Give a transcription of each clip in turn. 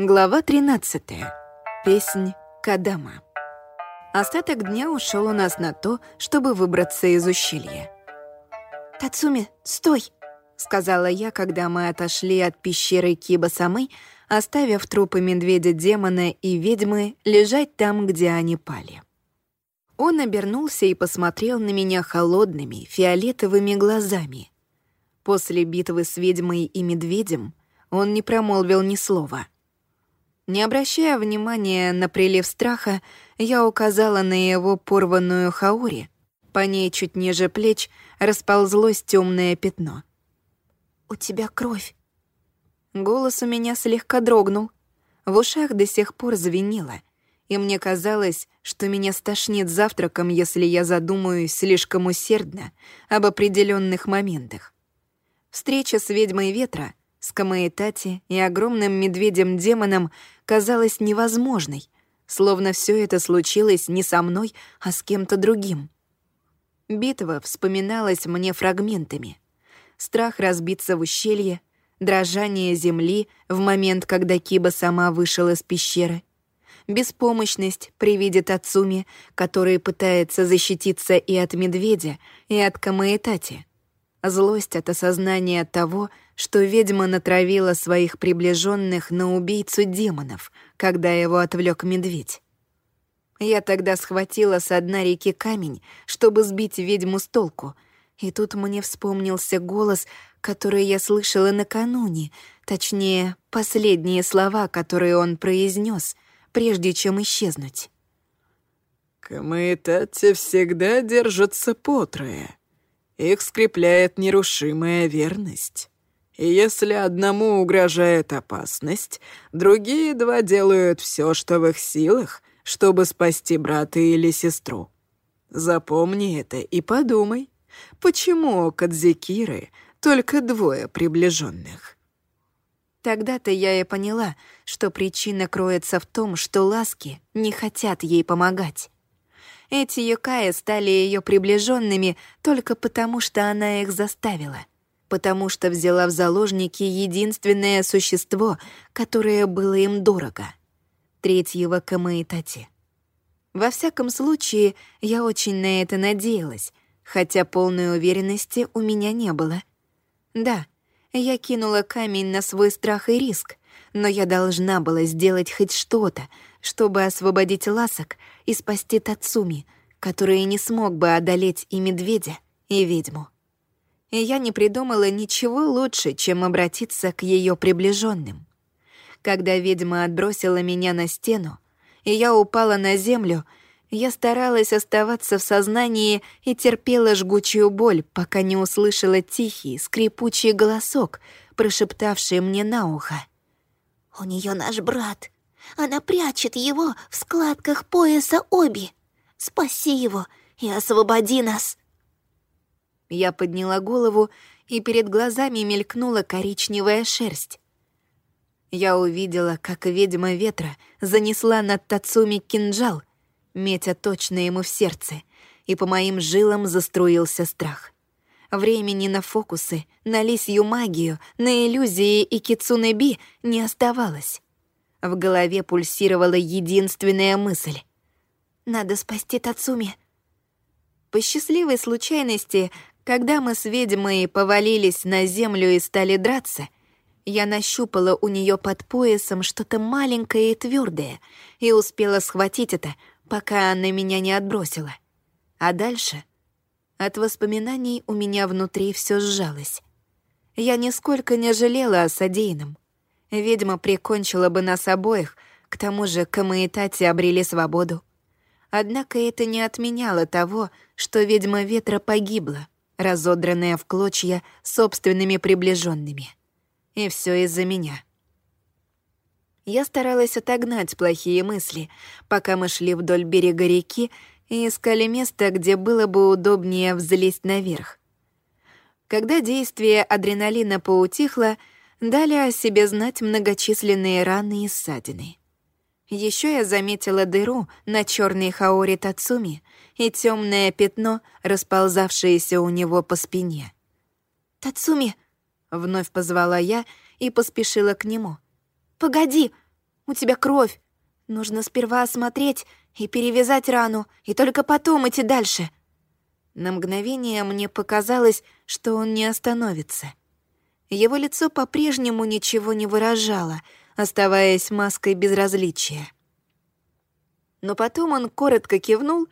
Глава 13. Песнь Кадама. Остаток дня ушел у нас на то, чтобы выбраться из ущелья. «Тацуми, стой!» — сказала я, когда мы отошли от пещеры Киба-самы, оставив трупы медведя-демона и ведьмы лежать там, где они пали. Он обернулся и посмотрел на меня холодными, фиолетовыми глазами. После битвы с ведьмой и медведем он не промолвил ни слова — не обращая внимания на прилив страха, я указала на его порванную хаури. По ней чуть ниже плеч расползлось темное пятно. «У тебя кровь». Голос у меня слегка дрогнул. В ушах до сих пор звенело, и мне казалось, что меня стошнит завтраком, если я задумаюсь слишком усердно об определенных моментах. Встреча с ведьмой ветра с Камаэтати и огромным медведем-демоном казалась невозможной, словно все это случилось не со мной, а с кем-то другим. Битва вспоминалась мне фрагментами. Страх разбиться в ущелье, дрожание земли в момент, когда Киба сама вышел из пещеры, беспомощность при виде Тацуми, который пытается защититься и от медведя, и от Камаэтати, злость от осознания того, что ведьма натравила своих приближенных на убийцу демонов, когда его отвлек медведь. Я тогда схватила с дна реки камень, чтобы сбить ведьму с толку, и тут мне вспомнился голос, который я слышала накануне, точнее, последние слова, которые он произнес, прежде чем исчезнуть. «Камаэтати всегда держатся потрое. Их скрепляет нерушимая верность». И если одному угрожает опасность, другие два делают все, что в их силах, чтобы спасти брата или сестру. Запомни это и подумай, почему у Кадзикиры только двое приближенных. Тогда-то я и поняла, что причина кроется в том, что ласки не хотят ей помогать. Эти юкаи стали ее приближенными только потому, что она их заставила — потому что взяла в заложники единственное существо, которое было им дорого — третьего Камаитати. Во всяком случае, я очень на это надеялась, хотя полной уверенности у меня не было. Да, я кинула камень на свой страх и риск, но я должна была сделать хоть что-то, чтобы освободить ласок и спасти Тацуми, который не смог бы одолеть и медведя, и ведьму и я не придумала ничего лучше, чем обратиться к ее приближенным. Когда ведьма отбросила меня на стену, и я упала на землю, я старалась оставаться в сознании и терпела жгучую боль, пока не услышала тихий, скрипучий голосок, прошептавший мне на ухо. «У нее наш брат. Она прячет его в складках пояса Оби. Спаси его и освободи нас!» Я подняла голову, и перед глазами мелькнула коричневая шерсть. Я увидела, как ведьма ветра занесла над Тацуми кинжал, метя точно ему в сердце, и по моим жилам заструился страх. Времени на фокусы, на лисью магию, на иллюзии и кицунеби не оставалось. В голове пульсировала единственная мысль. «Надо спасти Тацуми». По счастливой случайности когда мы с ведьмой повалились на землю и стали драться, я нащупала у нее под поясом что-то маленькое и твердое и успела схватить это, пока она меня не отбросила. А дальше от воспоминаний у меня внутри все сжалось. Я нисколько не жалела о содеянном. Ведьма прикончила бы нас обоих, к тому же Камаэтати обрели свободу. Однако это не отменяло того, что ведьма ветра погибла — разодранная в клочья собственными приближенными. И все из-за меня. Я старалась отогнать плохие мысли, пока мы шли вдоль берега реки и искали место, где было бы удобнее взлезть наверх. Когда действие адреналина поутихло, дали о себе знать многочисленные раны и ссадины. Еще я заметила дыру на черной хаоре Тацуми и темное пятно, расползавшееся у него по спине. «Тацуми!» — вновь позвала я и поспешила к нему. «Погоди! У тебя кровь. Нужно сперва осмотреть и перевязать рану, и только потом идти дальше». На мгновение мне показалось, что он не остановится. Его лицо по-прежнему ничего не выражало, оставаясь маской безразличия. Но потом он коротко кивнул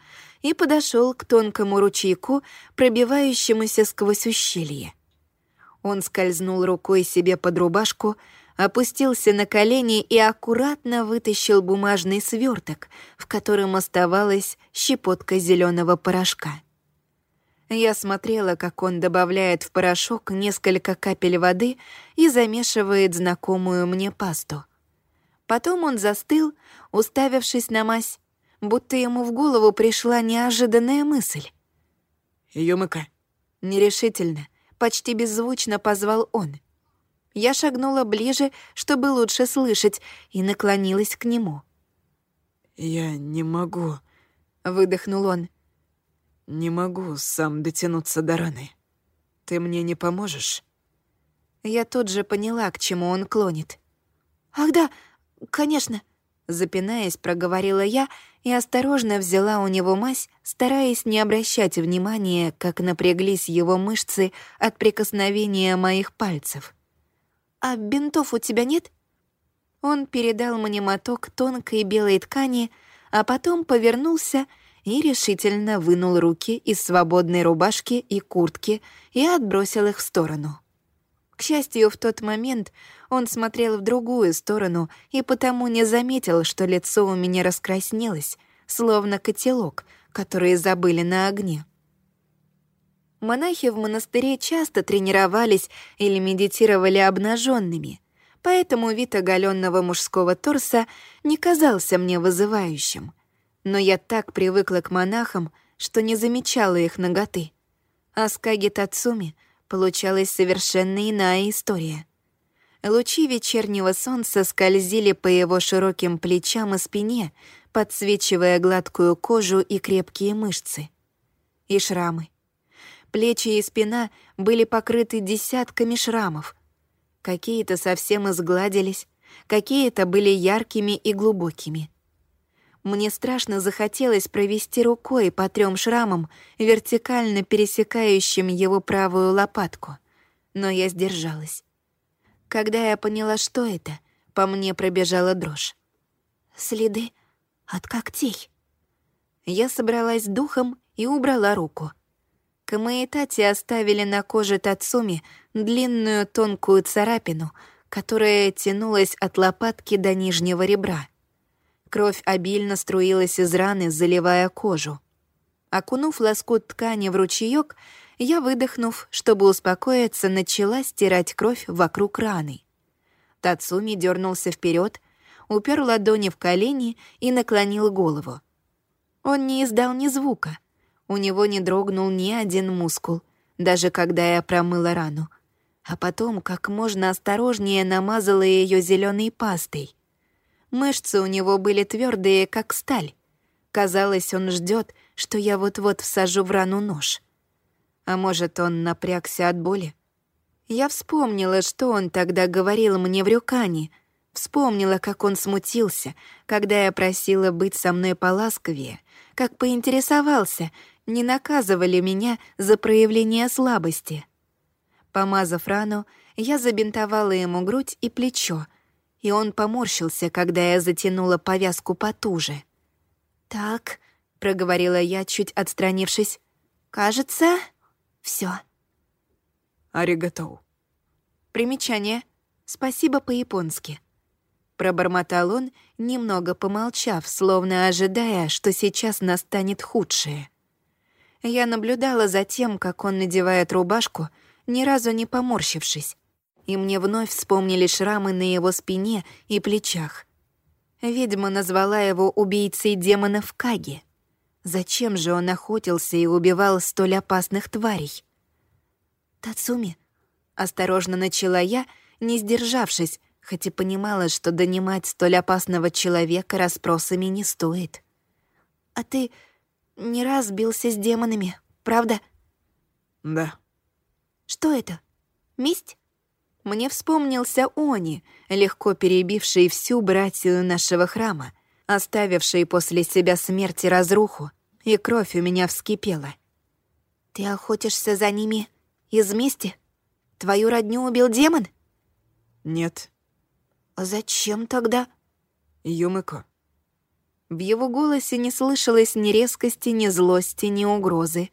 и подошел к тонкому ручейку, пробивающемуся сквозь ущелье. Он скользнул рукой себе под рубашку, опустился на колени и аккуратно вытащил бумажный сверток, в котором оставалась щепотка зеленого порошка. Я смотрела, как он добавляет в порошок несколько капель воды и замешивает знакомую мне пасту. Потом он застыл, уставившись на мазь, будто ему в голову пришла неожиданная мысль. «Юмыка». Нерешительно, почти беззвучно позвал он. Я шагнула ближе, чтобы лучше слышать, и наклонилась к нему. «Я не могу», — выдохнул он. «Не могу сам дотянуться до раны. Ты мне не поможешь?» Я тут же поняла, к чему он клонит. «Ах да, конечно», — запинаясь, проговорила я и осторожно взяла у него мазь, стараясь не обращать внимания, как напряглись его мышцы от прикосновения моих пальцев. «А бинтов у тебя нет?» Он передал мне моток тонкой белой ткани, а потом повернулся и решительно вынул руки из свободной рубашки и куртки и отбросил их в сторону. К счастью, в тот момент он смотрел в другую сторону и потому не заметил, что лицо у меня раскраснелось, словно котелок, который забыли на огне. Монахи в монастыре часто тренировались или медитировали обнаженными, поэтому вид оголенного мужского торса не казался мне вызывающим. Но я так привыкла к монахам, что не замечала их ноготы. А с Каги Тацуми получалась совершенно иная история — Лучи вечернего солнца скользили по его широким плечам и спине, подсвечивая гладкую кожу и крепкие мышцы. И шрамы. Плечи и спина были покрыты десятками шрамов. Какие-то совсем изгладились, какие-то были яркими и глубокими. Мне страшно захотелось провести рукой по трем шрамам, вертикально пересекающим его правую лопатку, но я сдержалась. Когда я поняла, что это, по мне пробежала дрожь. Следы от когтей. Я собралась духом и убрала руку. Камаэтати оставили на коже Тацуми длинную тонкую царапину, которая тянулась от лопатки до нижнего ребра. Кровь обильно струилась из раны, заливая кожу. Окунув лоскут ткани в ручеёк, я, выдохнув, чтобы успокоиться, начала стирать кровь вокруг раны. Тацуми дернулся вперед, упер ладони в колени и наклонил голову. Он не издал ни звука. У него не дрогнул ни один мускул, даже когда я промыла рану. А потом как можно осторожнее намазала ее зеленой пастой. Мышцы у него были твердые, как сталь. Казалось, он ждет, что я вот-вот всажу в рану нож. А может, он напрягся от боли? Я вспомнила, что он тогда говорил мне в рюкане. Вспомнила, как он смутился, когда я просила быть со мной поласковее, как поинтересовался, не наказывали меня за проявление слабости. Помазав рану, я забинтовала ему грудь и плечо, и он поморщился, когда я затянула повязку потуже. «Так», — проговорила я, чуть отстранившись, — «кажется, все. Аригатоу. Примечание. Спасибо по-японски. Пробормотал он, немного помолчав, словно ожидая, что сейчас настанет худшее. Я наблюдала за тем, как он надевает рубашку, ни разу не поморщившись, и мне вновь вспомнили шрамы на его спине и плечах. Ведьма назвала его убийцей демонов Каги. Зачем же он охотился и убивал столь опасных тварей? «Тацуми», — осторожно начала я, не сдержавшись, хоть и понимала, что донимать столь опасного человека расспросами не стоит. «А ты не раз бился с демонами, правда?» «Да». «Что это? Месть?» Мне вспомнился Они, легко перебивший всю братью нашего храма, оставивший после себя смерти разруху, и кровь у меня вскипела. «Ты охотишься за ними из мести? Твою родню убил демон?» «Нет». «А зачем тогда?» «Юмыко». В его голосе не слышалось ни резкости, ни злости, ни угрозы.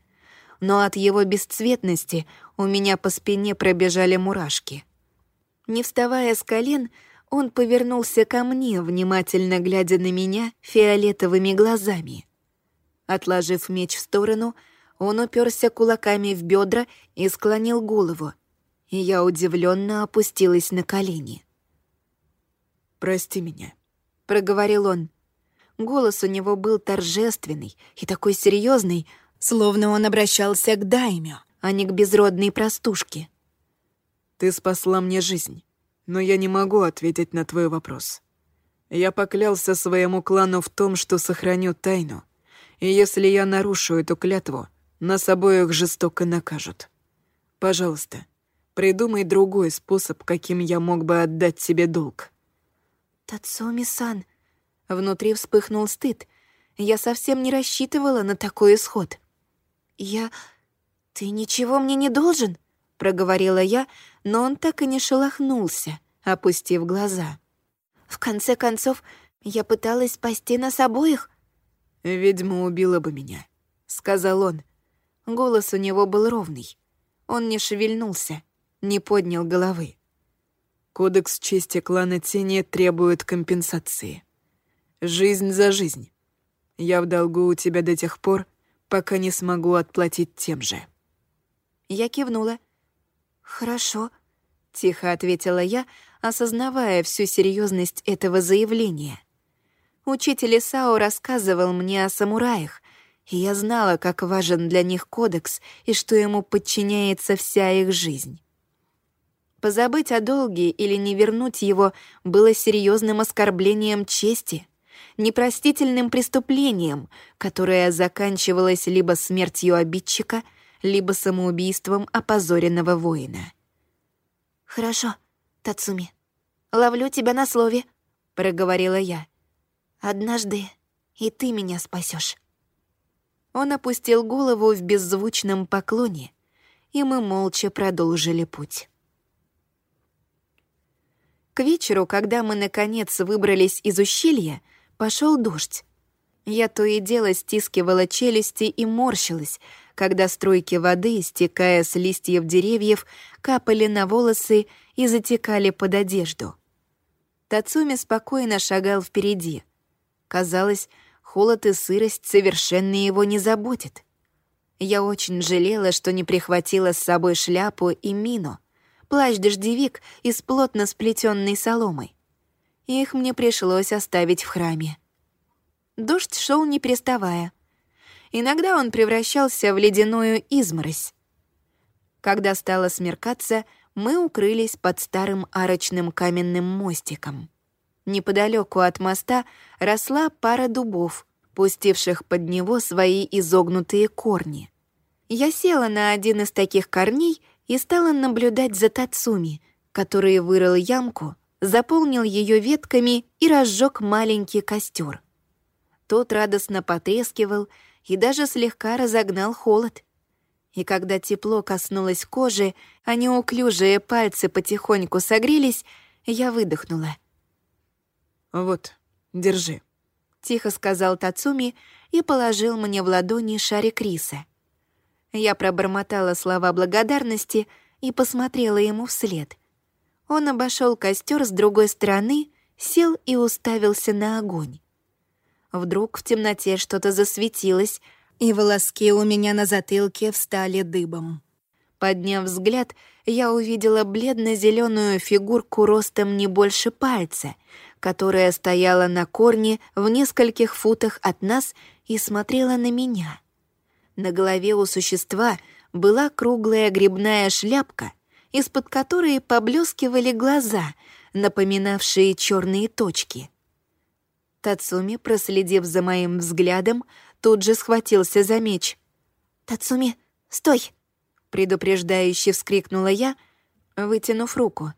Но от его бесцветности у меня по спине пробежали мурашки. Не вставая с колен, он повернулся ко мне, внимательно глядя на меня фиолетовыми глазами. Отложив меч в сторону, он уперся кулаками в бедра и склонил голову, и я удивленно опустилась на колени. «Прости меня», — проговорил он. Голос у него был торжественный и такой серьезный, словно он обращался к дайме, а не к безродной простушке. Ты спасла мне жизнь, но я не могу ответить на твой вопрос. Я поклялся своему клану в том, что сохраню тайну, и если я нарушу эту клятву, нас обоих жестоко накажут. Пожалуйста, придумай другой способ, каким я мог бы отдать тебе долг». «Тацуми-сан...» Внутри вспыхнул стыд. Я совсем не рассчитывала на такой исход. «Я... Ты ничего мне не должен?» — проговорила я, но он так и не шелохнулся, опустив глаза. «В конце концов, я пыталась спасти нас обоих». «Ведьма убила бы меня», — сказал он. Голос у него был ровный. Он не шевельнулся, не поднял головы. Кодекс чести клана Тени требует компенсации. Жизнь за жизнь. Я в долгу у тебя до тех пор, пока не смогу отплатить тем же. Я кивнула. «Хорошо», — тихо ответила я, осознавая всю серьезность этого заявления. Учитель Исао рассказывал мне о самураях, и я знала, как важен для них кодекс и что ему подчиняется вся их жизнь. Позабыть о долге или не вернуть его было серьезным оскорблением чести, непростительным преступлением, которое заканчивалось либо смертью обидчика, либо самоубийством опозоренного воина. «Хорошо, Тацуми, ловлю тебя на слове», — проговорила я. «Однажды и ты меня спасешь. Он опустил голову в беззвучном поклоне, и мы молча продолжили путь. К вечеру, когда мы, наконец, выбрались из ущелья, пошел дождь. Я то и дело стискивала челюсти и морщилась, когда струйки воды, стекая с листьев деревьев, капали на волосы и затекали под одежду. Тацуми спокойно шагал впереди. Казалось, холод и сырость совершенно его не заботит. Я очень жалела, что не прихватила с собой шляпу и мину, плащ-дождевик из плотно сплетенной соломой. Их мне пришлось оставить в храме. Дождь шел не переставая. Иногда он превращался в ледяную изморозь. Когда стало смеркаться, мы укрылись под старым арочным каменным мостиком. Неподалеку от моста росла пара дубов, пустивших под него свои изогнутые корни. Я села на один из таких корней и стала наблюдать за Тацуми, который вырыл ямку, заполнил ее ветками и разжег маленький костер. Тот радостно потрескивал, и даже слегка разогнал холод. И когда тепло коснулось кожи, а неуклюжие пальцы потихоньку согрелись, я выдохнула. «Вот, держи», — тихо сказал Тацуми и положил мне в ладони шарик риса. Я пробормотала слова благодарности и посмотрела ему вслед. Он обошел костер с другой стороны, сел и уставился на огонь. Вдруг в темноте что-то засветилось, и волоски у меня на затылке встали дыбом. Подняв взгляд, я увидела бледно зеленую фигурку ростом не больше пальца, которая стояла на корне в нескольких футах от нас и смотрела на меня. На голове у существа была круглая грибная шляпка, из-под которой поблескивали глаза, напоминавшие черные точки. Тацуми, проследив за моим взглядом, тут же схватился за меч. «Тацуми, стой!» — предупреждающе вскрикнула я, вытянув руку,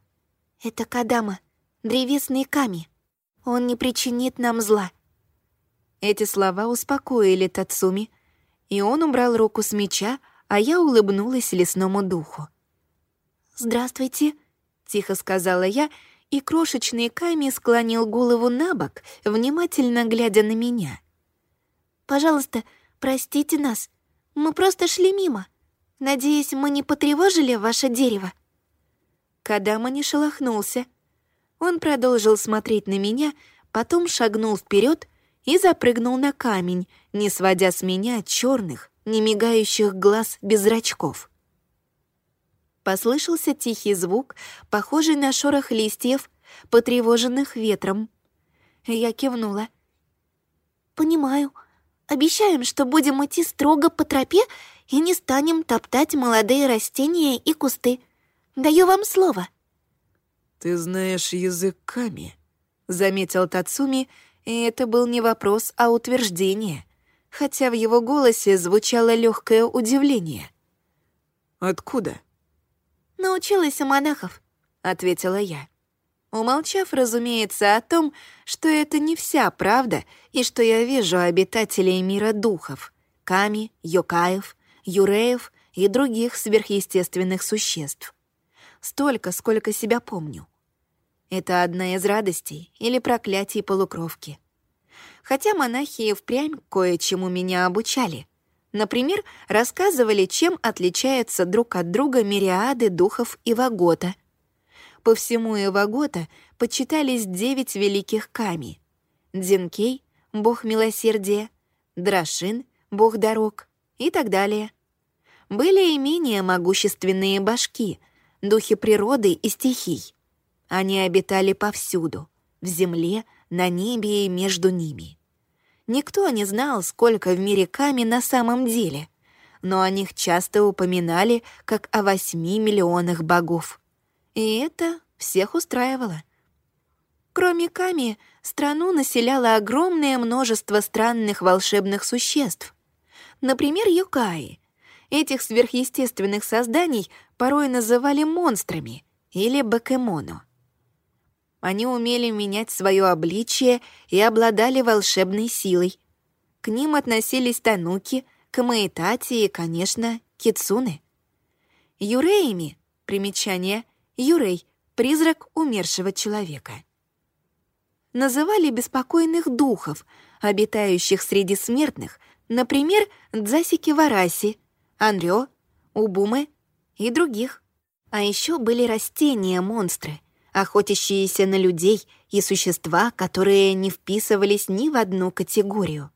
Это Кадама, древесный Ками. Он не причинит нам зла». Эти слова успокоили Тацуми, и он убрал руку с меча, а я улыбнулась лесному духу. «Здравствуйте», — тихо сказала я, и крошечный Ками склонил голову на бок, внимательно глядя на меня. «Пожалуйста, простите нас. Мы просто шли мимо. Надеюсь, мы не потревожили ваше дерево?» Кадама не шелохнулся. Он продолжил смотреть на меня, потом шагнул вперед и запрыгнул на камень, не сводя с меня черных, не мигающих глаз без зрачков. Послышался тихий звук, похожий на шорох листьев, потревоженных ветром. Я кивнула. «Понимаю. Обещаем, что будем идти строго по тропе и не станем топтать молодые растения и кусты. Даю вам слово». «Ты знаешь язык Ками», — заметил Тацуми, и это был не вопрос, а утверждение, хотя в его голосе звучало легкое удивление. «Откуда?» «Научилась у монахов», — ответила я. Умолчав, разумеется, о том, что это не вся правда и что я вижу обитателей мира духов, ками, йокаев, юреев и других сверхъестественных существ. Столько, сколько себя помню. Это одна из радостей или проклятий полукровки. Хотя монахи впрямь кое-чему меня обучали. Например, рассказывали, чем отличаются друг от друга мириады духов Ивагота. По всему Ивагота почитались девять великих ками. Дзинкей — бог милосердия, Драшин — бог дорог и так далее. Были и менее могущественные башки, духи природы и стихий. Они обитали повсюду, в земле, на небе и между ними. Никто не знал, сколько в мире Ками на самом деле, но о них часто упоминали как о восьми миллионах богов. И это всех устраивало. Кроме Ками, страну населяло огромное множество странных волшебных существ. Например, юкаи. Этих сверхъестественных созданий порой называли монстрами или бакемоно. Они умели менять свое обличие и обладали волшебной силой. К ним относились тануки, камаэтати и, конечно, кицуны. Юреями, примечание, юрей — призрак умершего человека. Называли беспокойных духов, обитающих среди смертных, например, Дзасики-Вараси, Анрё, Убумы и других. А еще были растения-монстры, охотящиеся на людей и существа, которые не вписывались ни в одну категорию.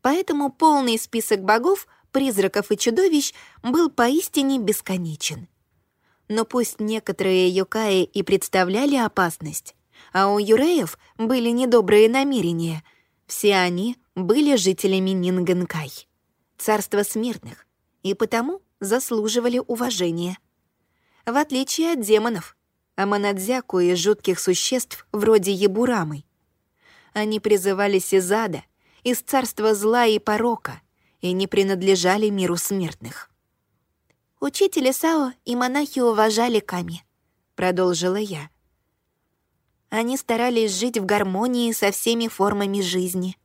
Поэтому полный список богов, призраков и чудовищ был поистине бесконечен. Но пусть некоторые юкаи и представляли опасность, а у юреев были недобрые намерения, все они были жителями Нинганкай, царства смертных, и потому заслуживали уважения. В отличие от демонов — Аманадзяку и жутких существ вроде Ебурамы. Они призывались из ада, из царства зла и порока, и не принадлежали миру смертных. «Учители Сао и монахи уважали Ками», — продолжила я. Они старались жить в гармонии со всеми формами жизни.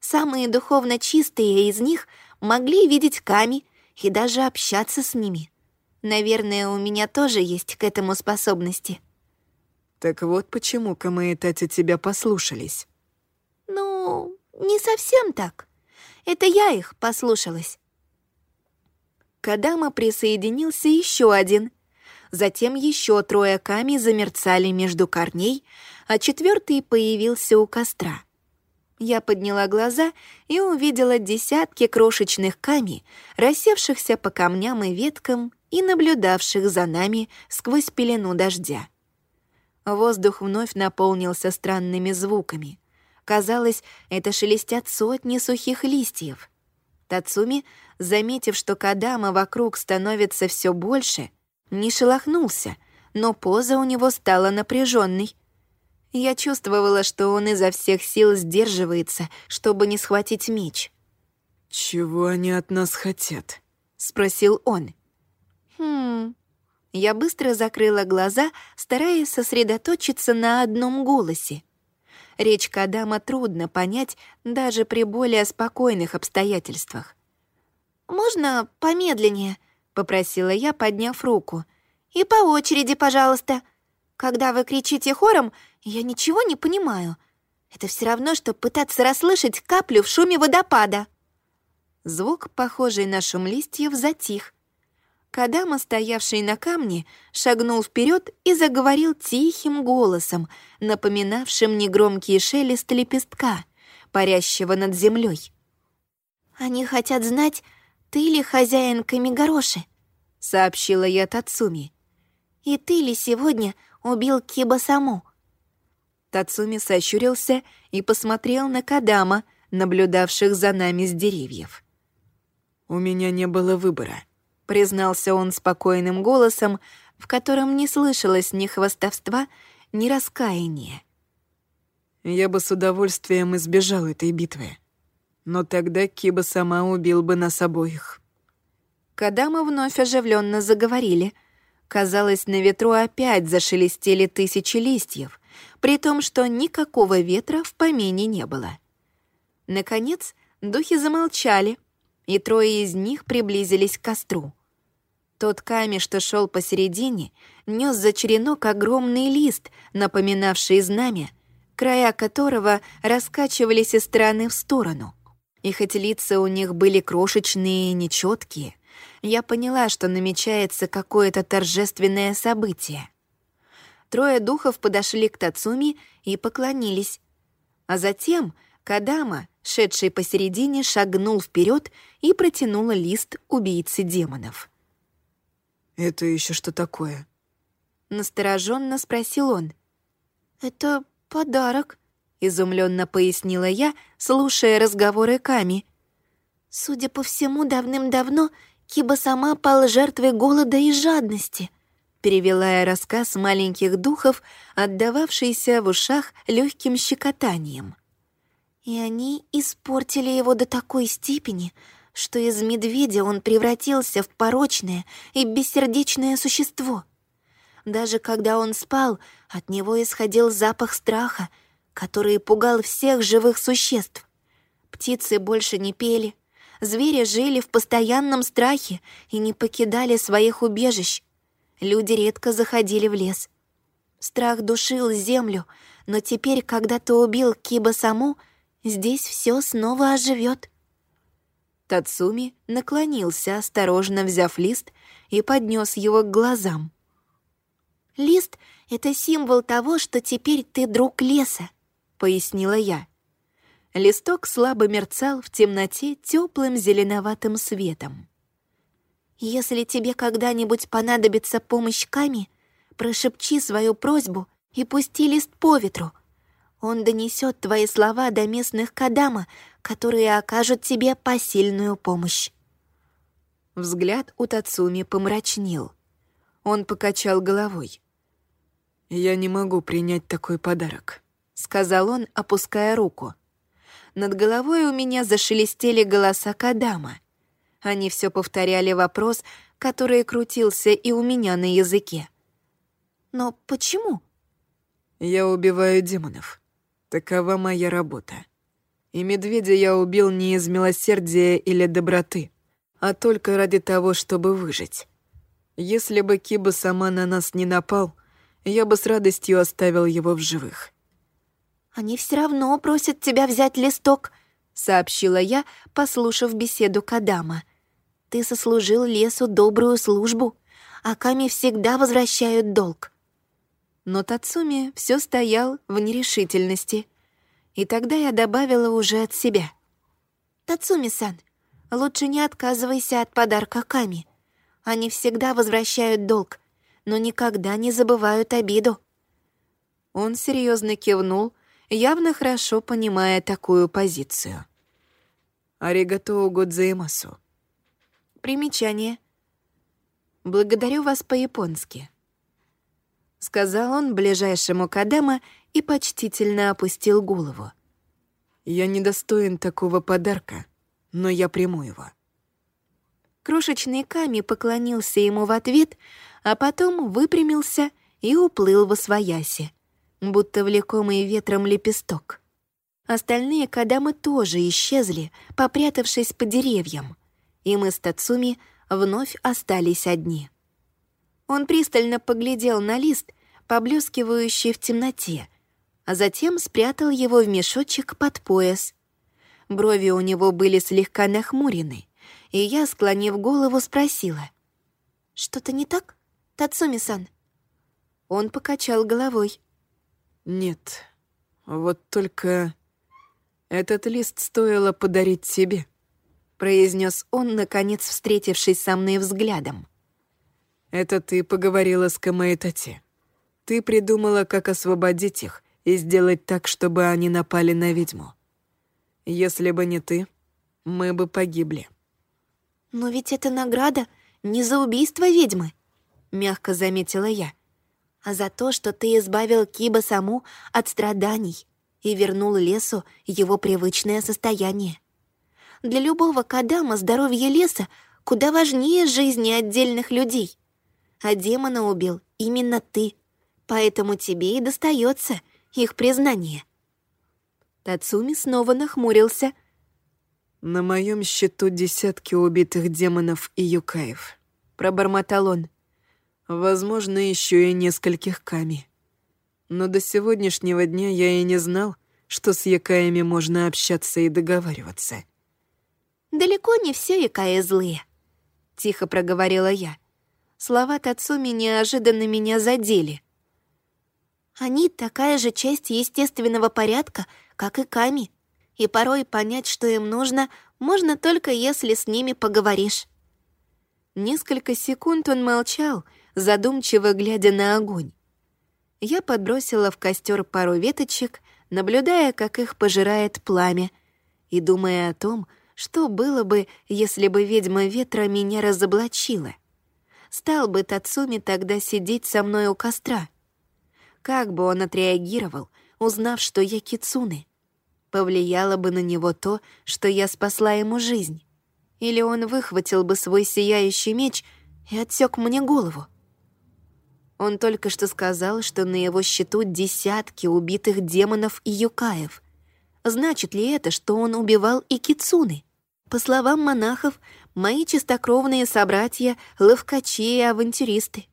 Самые духовно чистые из них могли видеть Ками и даже общаться с ними — Наверное, у меня тоже есть к этому способности. Так вот почему Камаэтати тебя послушались. Ну, не совсем так. Это я их послушалась. К Адаму присоединился еще один. Затем еще трое ками замерцали между корней, а четвертый появился у костра. Я подняла глаза и увидела десятки крошечных ками, рассевшихся по камням и веткам и наблюдавших за нами сквозь пелену дождя. Воздух вновь наполнился странными звуками. Казалось, это шелестят сотни сухих листьев. Тацуми, заметив, что Кадама вокруг становится все больше, не шелохнулся, но поза у него стала напряженной. Я чувствовала, что он изо всех сил сдерживается, чтобы не схватить меч. «Чего они от нас хотят?» — спросил он. «Хм, Я быстро закрыла глаза, стараясь сосредоточиться на одном голосе. Речь Кадама трудно понять даже при более спокойных обстоятельствах. «Можно помедленнее?» — попросила я, подняв руку. «И по очереди, пожалуйста. Когда вы кричите хором, я ничего не понимаю. Это все равно, что пытаться расслышать каплю в шуме водопада». Звук, похожий на шум листьев, затих. Кадама, стоявший на камне, шагнул вперед и заговорил тихим голосом, напоминавшим негромкий шелест лепестка, парящего над землей. «Они хотят знать, ты ли хозяин Камигороши?» — сообщила я Тацуми. «И ты ли сегодня убил Киба-саму?» Тацуми сощурился и посмотрел на Кадама, наблюдавших за нами с деревьев. «У меня не было выбора», — признался он спокойным голосом, в котором не слышалось ни хвастовства, ни раскаяния. «Я бы с удовольствием избежал этой битвы, но тогда Киба сама убил бы нас обоих». Кадама вновь оживленно заговорили. Казалось, на ветру опять зашелестели тысячи листьев, при том, что никакого ветра в помине не было. Наконец, духи замолчали, и трое из них приблизились к костру. Тот камень, что шел посередине, нес за черенок огромный лист, напоминавший знамя, края которого раскачивались из стороны в сторону. И хоть лица у них были крошечные и нечеткие, я поняла, что намечается какое-то торжественное событие. Трое духов подошли к Тацуми и поклонились. А затем Кадама, шедший посередине, шагнул вперед и протянул лист убийцы демонов. «Это еще что такое?» Настороженно спросил он. «Это подарок», — изумленно пояснила я, слушая разговоры Ками. «Судя по всему, давным-давно Киба сама пал жертвой голода и жадности», — перевела я рассказ маленьких духов, отдававшийся в ушах легким щекотанием. И они испортили его до такой степени, что из медведя он превратился в порочное и бессердечное существо. Даже когда он спал, от него исходил запах страха, который пугал всех живых существ. Птицы больше не пели, звери жили в постоянном страхе и не покидали своих убежищ. Люди редко заходили в лес. Страх душил землю, но теперь, когда ты убил Киба саму, здесь все снова оживет. Тацуми наклонился, осторожно взяв лист, и поднес его к глазам. «Лист — это символ того, что теперь ты друг леса», — пояснила я. Листок слабо мерцал в темноте теплым зеленоватым светом. «Если тебе когда-нибудь понадобится помощь Ками, прошепчи свою просьбу и пусти лист по ветру. Он донесет твои слова до местных Кадама, которые окажут тебе посильную помощь». Взгляд у Тацуми помрачнел. Он покачал головой. «Я не могу принять такой подарок», — сказал он, опуская руку. Над головой у меня зашелестели голоса Кадама. Они все повторяли вопрос, который крутился и у меня на языке. «Но почему?» «Я убиваю демонов. Такова моя работа. И медведя я убил не из милосердия или доброты, а только ради того, чтобы выжить. Если бы Киба сама на нас не напал, я бы с радостью оставил его в живых». «Они все равно просят тебя взять листок», — сообщила я, послушав беседу Кадама. «Ты сослужил лесу добрую службу, а Ками всегда возвращают долг». Но Тацуми все стоял в нерешительности — и тогда я добавила уже от себя. «Тацуми-сан, лучше не отказывайся от подарка Ками. Они всегда возвращают долг, но никогда не забывают обиду». Он серьезно кивнул, явно хорошо понимая такую позицию. «Аригато годзаимасу». Примечание. «Благодарю вас по-японски», — сказал он ближайшему Кадама и почтительно опустил голову. «Я недостоин такого подарка, но я приму его». Крошечный Ками поклонился ему в ответ, а потом выпрямился и уплыл во свояси, будто влекомый ветром лепесток. Остальные кадамы тоже исчезли, попрятавшись по деревьям, и мы с Тацуми вновь остались одни. Он пристально поглядел на лист, поблескивающий в темноте, а затем спрятал его в мешочек под пояс. Брови у него были слегка нахмурены, и я, склонив голову, спросила. «Что-то не так, Тацуми-сан?» Он покачал головой. «Нет, вот только этот лист стоило подарить тебе», произнес он, наконец встретившись со мной взглядом. «Это ты поговорила с Камаэтати. Ты придумала, как освободить их и сделать так, чтобы они напали на ведьму. Если бы не ты, мы бы погибли». «Но ведь это награда не за убийство ведьмы», — мягко заметила я, «а за то, что ты избавил Киба саму от страданий и вернул лесу его привычное состояние. Для любого Кадама здоровье леса куда важнее жизни отдельных людей. А демона убил именно ты, поэтому тебе и достается их признание». Тацуми снова нахмурился. «На моем счету десятки убитых демонов и юкаев», — пробормотал он. «Возможно, еще и нескольких ками. Но до сегодняшнего дня я и не знал, что с якаями можно общаться и договариваться». «Далеко не все якаи злые», — тихо проговорила я. Слова Тацуми неожиданно меня задели. «Они такая же часть естественного порядка, как и Ками, и порой понять, что им нужно, можно только если с ними поговоришь. Несколько секунд он молчал, задумчиво глядя на огонь. Я подбросила в костер пару веточек, наблюдая, как их пожирает пламя, и думая о том, что было бы, если бы ведьма ветра меня разоблачила. Стал бы Тацуми тогда сидеть со мной у костра. Как бы он отреагировал, узнав, что я Кицуны? повлияло бы на него то, что я спасла ему жизнь. Или он выхватил бы свой сияющий меч и отсек мне голову. Он только что сказал, что на его счету десятки убитых демонов и юкаев. Значит ли это, что он убивал и кицуны? По словам монахов, мои чистокровные собратья — ловкачи и авантюристы.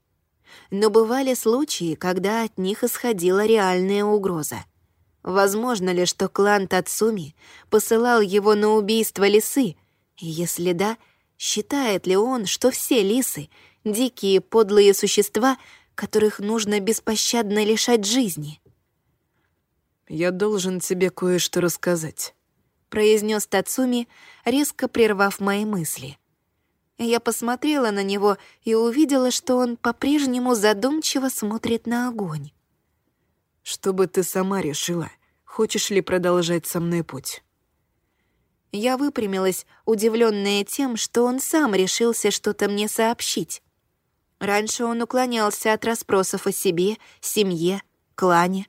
Но бывали случаи, когда от них исходила реальная угроза — Возможно ли, что клан Тацуми посылал его на убийство лисы? Если да, считает ли он, что все лисы — дикие подлые существа, которых нужно беспощадно лишать жизни? «Я должен тебе кое-что рассказать», — произнес Тацуми, резко прервав мои мысли. Я посмотрела на него и увидела, что он по-прежнему задумчиво смотрит на огонь. «Чтобы ты сама решила, Хочешь ли продолжать со мной путь?» Я выпрямилась, удивленная тем, что он сам решился что-то мне сообщить. Раньше он уклонялся от расспросов о себе, семье, клане.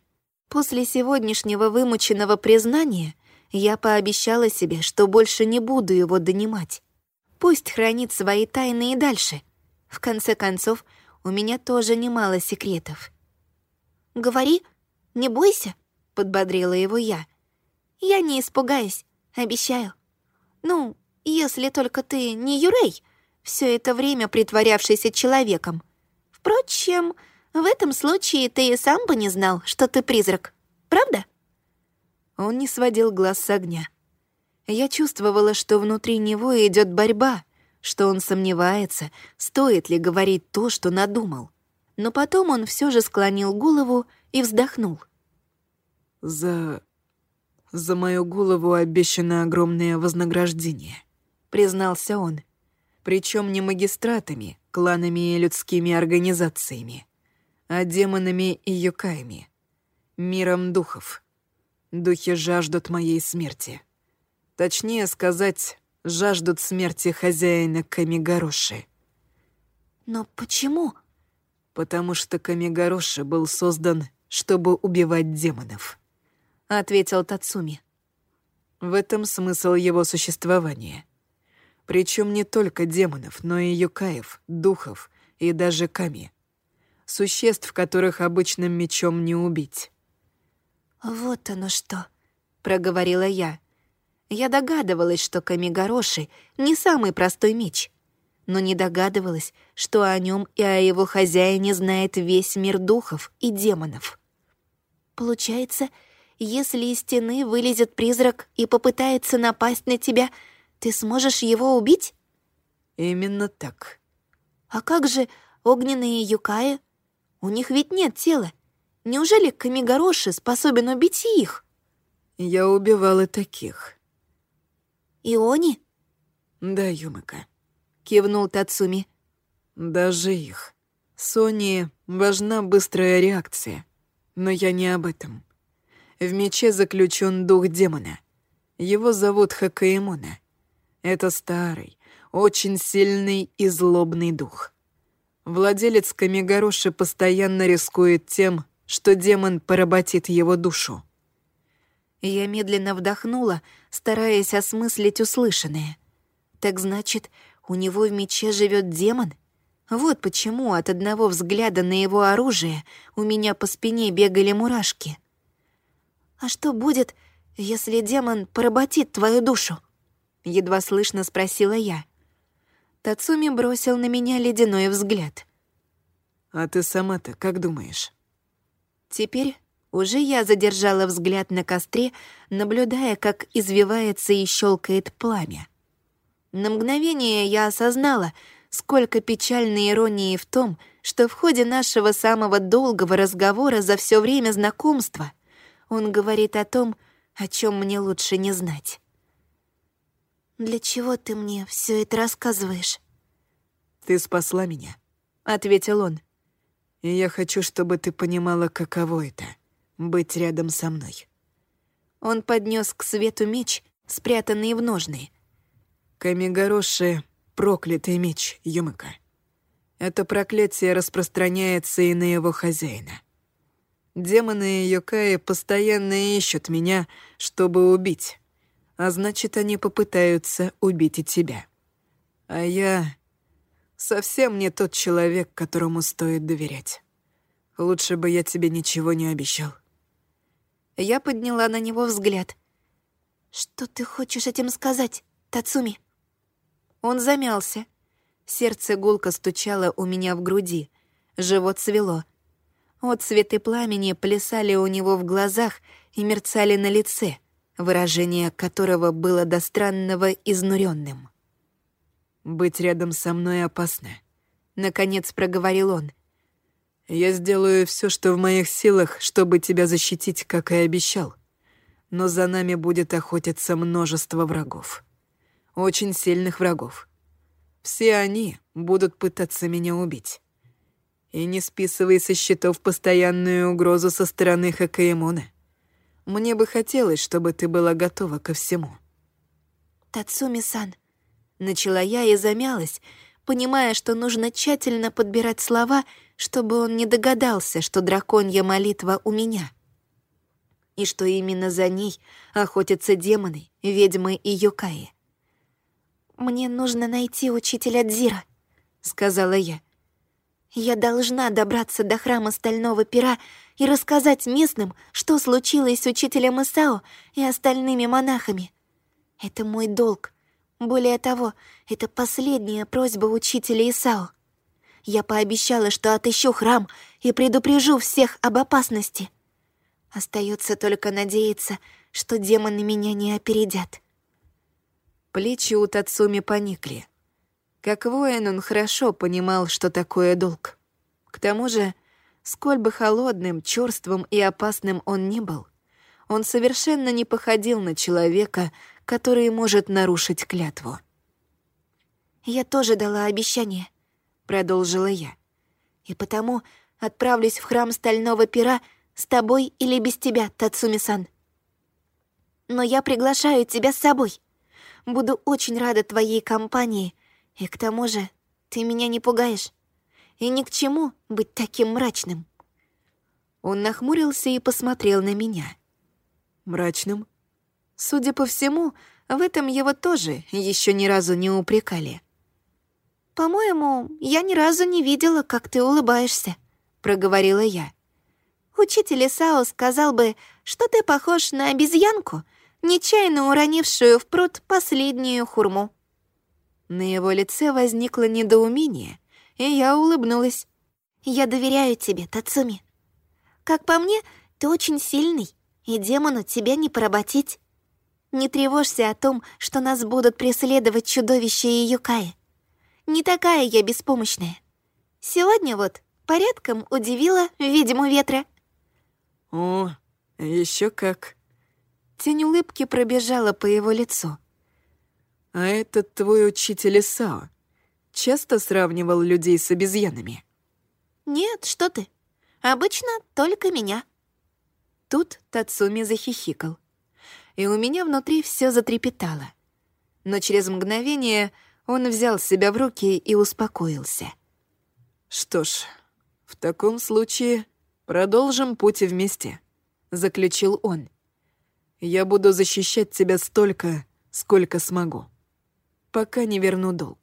После сегодняшнего вымученного признания я пообещала себе, что больше не буду его донимать. Пусть хранит свои тайны и дальше. В конце концов, у меня тоже немало секретов. «Говори, не бойся», подбодрила его я. «Я не испугаюсь, обещаю. Ну, если только ты не Юрей, все это время притворявшийся человеком. Впрочем, в этом случае ты и сам бы не знал, что ты призрак, правда?» Он не сводил глаз с огня. Я чувствовала, что внутри него идет борьба, что он сомневается, стоит ли говорить то, что надумал. Но потом он все же склонил голову и вздохнул. «За... за мою голову обещано огромное вознаграждение», — признался он. Причем не магистратами, кланами и людскими организациями, а демонами и юкаями, миром духов. Духи жаждут моей смерти. Точнее сказать, жаждут смерти хозяина Камигороши. «Но почему?» «Потому что Камигороши был создан, чтобы убивать демонов». — ответил Тацуми. В этом смысл его существования. Причем не только демонов, но и юкаев, духов и даже ками. Существ, которых обычным мечом не убить. «Вот оно что», — проговорила я. Я догадывалась, что Камигороши не самый простой меч, но не догадывалась, что о нем и о его хозяине знает весь мир духов и демонов. Получается, если из стены вылезет призрак и попытается напасть на тебя, ты сможешь его убить? Именно так. А как же огненные юкаи? У них ведь нет тела. Неужели Камигороши способен убить их? Я убивала таких. Иони? Да, Юмака. Кивнул Тацуми. Даже их. Сони важна быстрая реакция. Но я не об этом. В мече заключен дух демона. Его зовут Хакаимона. Это старый, очень сильный и злобный дух. Владелец Камигороши постоянно рискует тем, что демон поработит его душу. Я медленно вдохнула, стараясь осмыслить услышанное. Так значит, у него в мече живет демон? Вот почему от одного взгляда на его оружие у меня по спине бегали мурашки. «А что будет, если демон поработит твою душу?» Едва слышно спросила я. Тацуми бросил на меня ледяной взгляд. «А ты сама-то как думаешь?» Теперь уже я задержала взгляд на костре, наблюдая, как извивается и щелкает пламя. На мгновение я осознала, сколько печальной иронии в том, что в ходе нашего самого долгого разговора за все время знакомства он говорит о том, о чем мне лучше не знать. «Для чего ты мне все это рассказываешь?» «Ты спасла меня», — ответил он. «И я хочу, чтобы ты понимала, каково это — быть рядом со мной». Он поднес к свету меч, спрятанный в ножны. «Камигороши — проклятый меч, Юмыка. Это проклятие распространяется и на его хозяина. Демоны и Йокаи постоянно ищут меня, чтобы убить, а значит, они попытаются убить и тебя. А я совсем не тот человек, которому стоит доверять. Лучше бы я тебе ничего не обещал. Я подняла на него взгляд. «Что ты хочешь этим сказать, Тацуми?» Он замялся. Сердце гулко стучало у меня в груди. Живот свело. Отцветы пламени плясали у него в глазах и мерцали на лице — выражение которого было до странного изнуренным. «Быть рядом со мной опасно», — наконец проговорил он. «Я сделаю все, что в моих силах, чтобы тебя защитить, как и обещал. Но за нами будет охотиться множество врагов. Очень сильных врагов. Все они будут пытаться меня убить. И не списывай со счетов постоянную угрозу со стороны Хакаемона. Мне бы хотелось, чтобы ты была готова ко всему». «Тацуми-сан», — начала я и замялась, понимая, что нужно тщательно подбирать слова, чтобы он не догадался, что драконья молитва у меня. И что именно за ней охотятся демоны, ведьмы и юкаи. «Мне нужно найти учителя Дзира», — сказала я. «Я должна добраться до храма Стального Пера и рассказать местным, что случилось с учителем Исао и остальными монахами. Это мой долг. Более того, это последняя просьба учителя Исао. Я пообещала, что отыщу храм и предупрежу всех об опасности. Остается только надеяться, что демоны меня не опередят. Плечи у Тацуми поникли. Как воин он хорошо понимал, что такое долг. К тому же Сколь бы холодным, чёрствым и опасным он ни был, он совершенно не походил на человека, который может нарушить клятву. «Я тоже дала обещание», — продолжила я. «И потому отправлюсь в храм Стального Пера с тобой или без тебя, Тацуми-сан. Но я приглашаю тебя с собой. Буду очень рада твоей компании, и к тому же ты меня не пугаешь и ни к чему быть таким мрачным». Он нахмурился и посмотрел на меня. «Мрачным?» Судя по всему, в этом его тоже еще ни разу не упрекали. «По-моему, я ни разу не видела, как ты улыбаешься», — проговорила я. «Учитель Исао сказал бы, что ты похож на обезьянку, нечаянно уронившую в пруд последнюю хурму». На его лице возникло недоумение, и я улыбнулась. «Я доверяю тебе, Тацуми. Как по мне, ты очень сильный, и демону тебя не поработить. Не тревожься о том, что нас будут преследовать чудовища и юкаи. Не такая я беспомощная. Сегодня вот порядком удивила ведьму ветра. О, еще как. Тень улыбки пробежала по его лицу. А этот твой учитель Исао часто сравнивал людей с обезьянами? Нет, что ты. Обычно только меня. Тут Тацуми захихикал. И у меня внутри все затрепетало. Но через мгновение он взял себя в руки и успокоился. «Что ж, в таком случае продолжим путь вместе», — заключил он. «Я буду защищать тебя столько, сколько смогу, пока не верну долг».